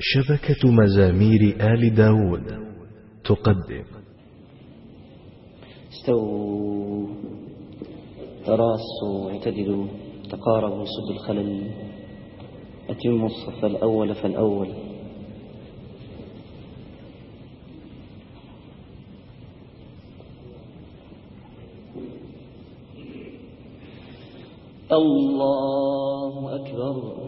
شبكة مزامير آل داود تقدم. استووا. تراصوا اعتدلوا. تقاربوا سد الخلل. أتموا الصف الأول فالأول. الله أكبر.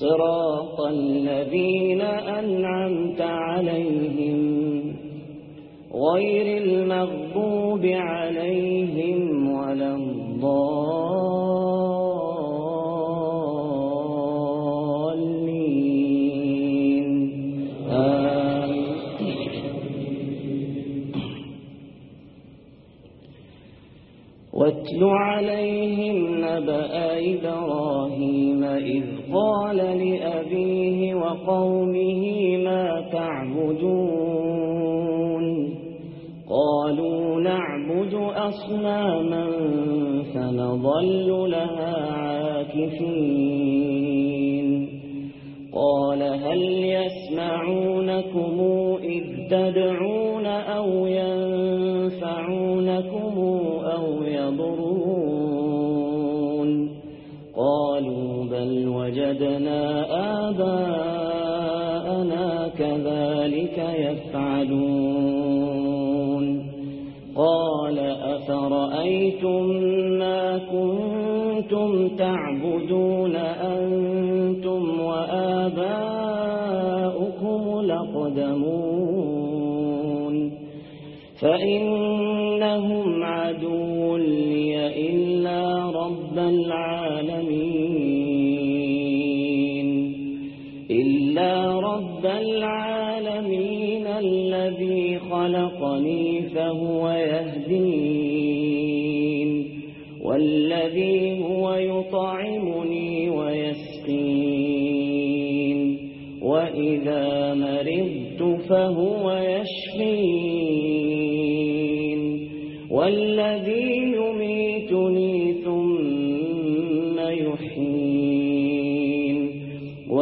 صراط الذين أنعمت عليهم غير المغضوب عليهم ولا الضالين. واتل عليهم نبأ إبراهيم إذ قال لأبيه وقومه ما تعبدون قالوا نعبد أصناما فنظل لها عاكفين قال هل يسمعونكم إذ تدعون آباءنا كذلك يفعلون قال أفرأيتم ما كنتم تعبدون أنتم وآباؤكم لقدمون فإن رب العالمين الذي خلقني فهو يهدين والذي هو يطعمني ويسقين وإذا مرضت فهو يهدين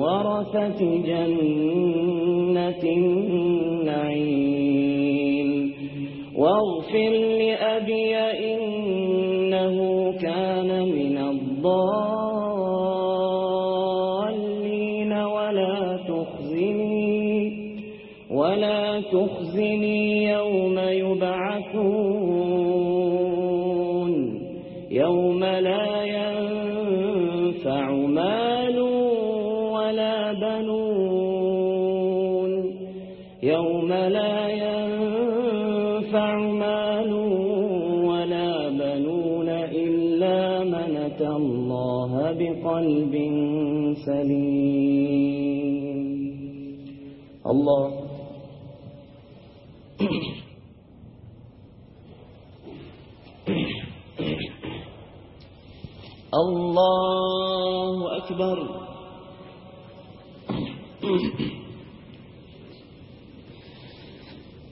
ورثة جنة النعيم. واغفر لأبي إنه كان من الضالين. ولا تخزني ولا تخزني يوم يبعثون. يوم لا ينفع مال يؤمنون إلا من أتى الله بقلب سليم الله الله أكبر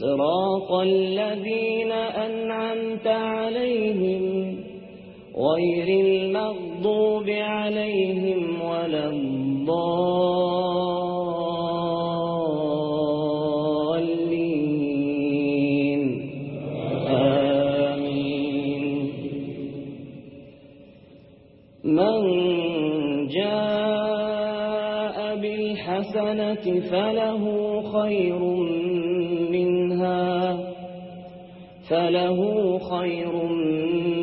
صراط الذين أنعمت عليهم غير المغضوب عليهم ولا الضالين. آمين. من جاء بالحسنة فله خير فله خير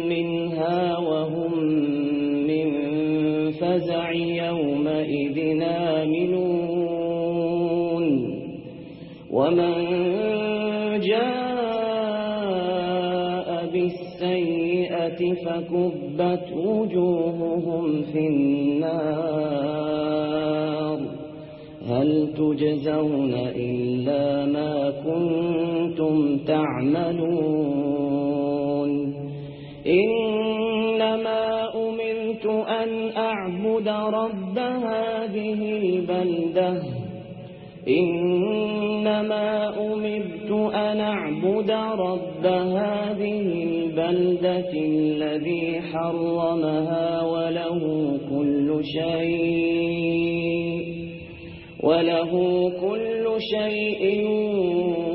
منها وهم من فزع يومئذ آمنون ومن جاء بالسيئة فكبت وجوههم في النار هل تجزون إلا ما كنت كنتم تعملون إنما أمرت أن أعبد رب هذه البلدة إنما أمرت أن أعبد رب هذه البلدة الذي حرمها وله كل شيء وله كل شيء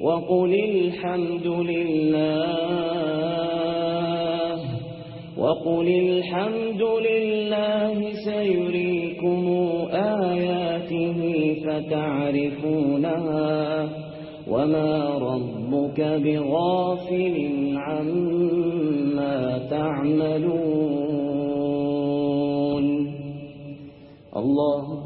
وقل الحمد لله وقل الحمد لله سيريكم آياته فتعرفونها وما ربك بغافل عما تعملون. الله